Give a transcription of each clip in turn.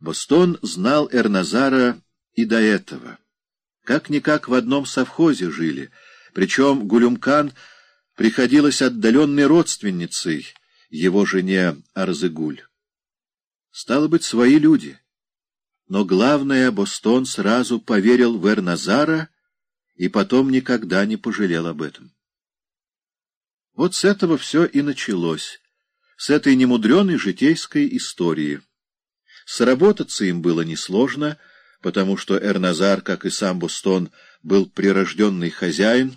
Бостон знал Эрназара и до этого. Как-никак в одном совхозе жили, причем Гулюмкан приходилась отдаленной родственницей его жене Арзыгуль. Стало быть, свои люди. Но главное, Бостон сразу поверил в Эрназара и потом никогда не пожалел об этом. Вот с этого все и началось, с этой немудреной житейской истории. Сработаться им было несложно, потому что Эрназар, как и сам Бостон, был прирожденный хозяин,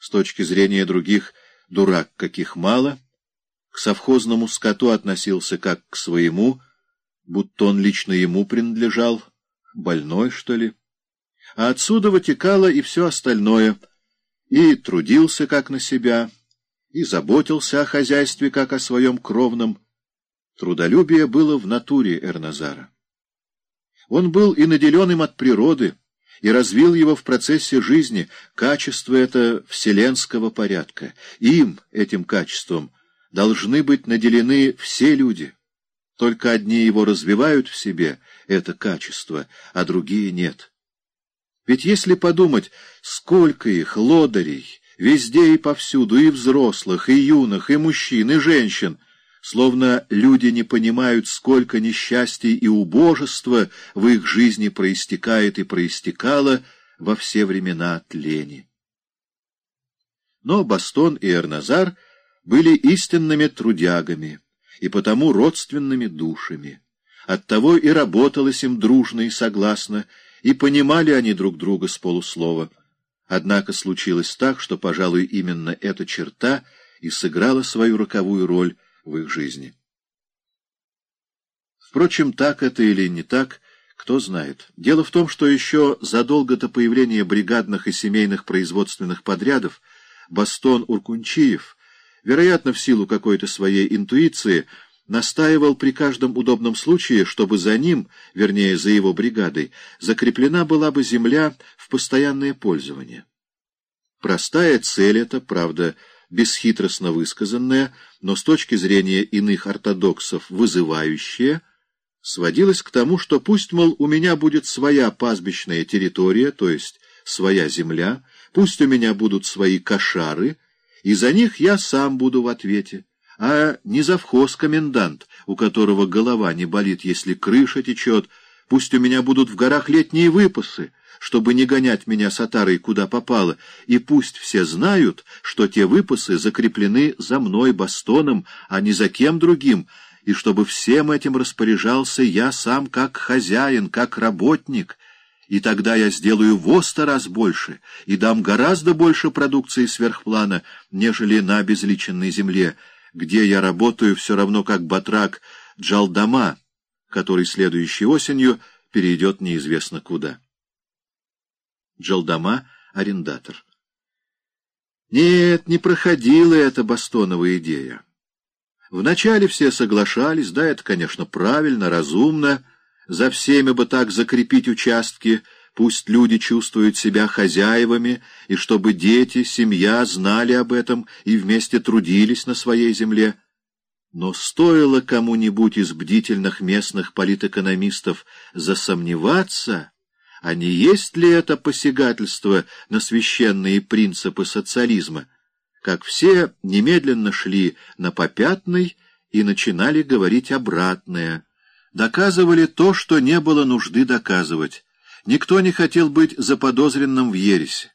с точки зрения других дурак каких мало, к совхозному скоту относился как к своему, будто он лично ему принадлежал, больной, что ли. А отсюда вытекало и все остальное, и трудился как на себя, и заботился о хозяйстве как о своем кровном. Трудолюбие было в натуре Эрназара. Он был и наделен им от природы, и развил его в процессе жизни, качество это вселенского порядка. Им, этим качеством, должны быть наделены все люди. Только одни его развивают в себе, это качество, а другие нет. Ведь если подумать, сколько их, лодырей, везде и повсюду, и взрослых, и юных, и мужчин, и женщин, словно люди не понимают, сколько несчастий и убожества в их жизни проистекает и проистекало во все времена от лени. Но Бастон и Эрназар были истинными трудягами и потому родственными душами. Оттого и работалось им дружно и согласно, и понимали они друг друга с полуслова. Однако случилось так, что, пожалуй, именно эта черта и сыграла свою роковую роль в их жизни. Впрочем, так это или не так, кто знает. Дело в том, что еще задолго до появления бригадных и семейных производственных подрядов Бастон Уркунчиев вероятно, в силу какой-то своей интуиции, настаивал при каждом удобном случае, чтобы за ним, вернее, за его бригадой, закреплена была бы земля в постоянное пользование. Простая цель эта, правда, бесхитростно высказанная, но с точки зрения иных ортодоксов вызывающая, сводилась к тому, что пусть, мол, у меня будет своя пастбищная территория, то есть своя земля, пусть у меня будут свои кошары, и за них я сам буду в ответе, а не завхоз-комендант, у которого голова не болит, если крыша течет, пусть у меня будут в горах летние выпасы, чтобы не гонять меня с отарой куда попало, и пусть все знают, что те выпасы закреплены за мной бастоном, а не за кем другим, и чтобы всем этим распоряжался я сам как хозяин, как работник, и тогда я сделаю в сто раз больше и дам гораздо больше продукции сверхплана, нежели на обезличенной земле, где я работаю все равно как батрак Джалдама, который следующей осенью перейдет неизвестно куда. Джалдама — арендатор. Нет, не проходила эта бастоновая идея. Вначале все соглашались, да, это, конечно, правильно, разумно, за всеми бы так закрепить участки, пусть люди чувствуют себя хозяевами, и чтобы дети, семья знали об этом и вместе трудились на своей земле. Но стоило кому-нибудь из бдительных местных политэкономистов засомневаться, а не есть ли это посягательство на священные принципы социализма, как все немедленно шли на попятный и начинали говорить обратное — доказывали то, что не было нужды доказывать. Никто не хотел быть заподозренным в ересе.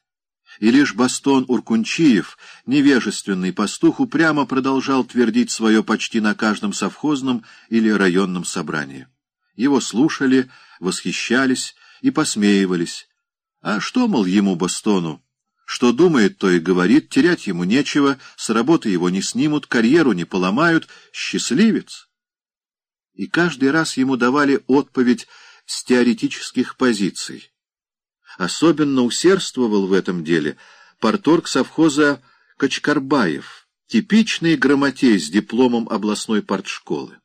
И лишь Бастон Уркунчиев, невежественный пастух, упрямо продолжал твердить свое почти на каждом совхозном или районном собрании. Его слушали, восхищались и посмеивались. А что, мол, ему, Бастону? Что думает, то и говорит, терять ему нечего, с работы его не снимут, карьеру не поломают, счастливец и каждый раз ему давали отповедь с теоретических позиций. Особенно усердствовал в этом деле порторг совхоза Качкарбаев, типичный грамотей с дипломом областной партшколы.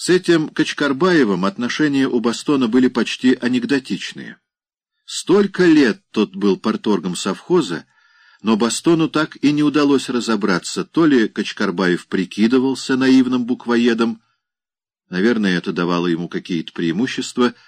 С этим Качкарбаевым отношения у Бастона были почти анекдотичные. Столько лет тот был порторгом совхоза, но Бастону так и не удалось разобраться, то ли Качкарбаев прикидывался наивным буквоедом, Наверное, это давало ему какие-то преимущества —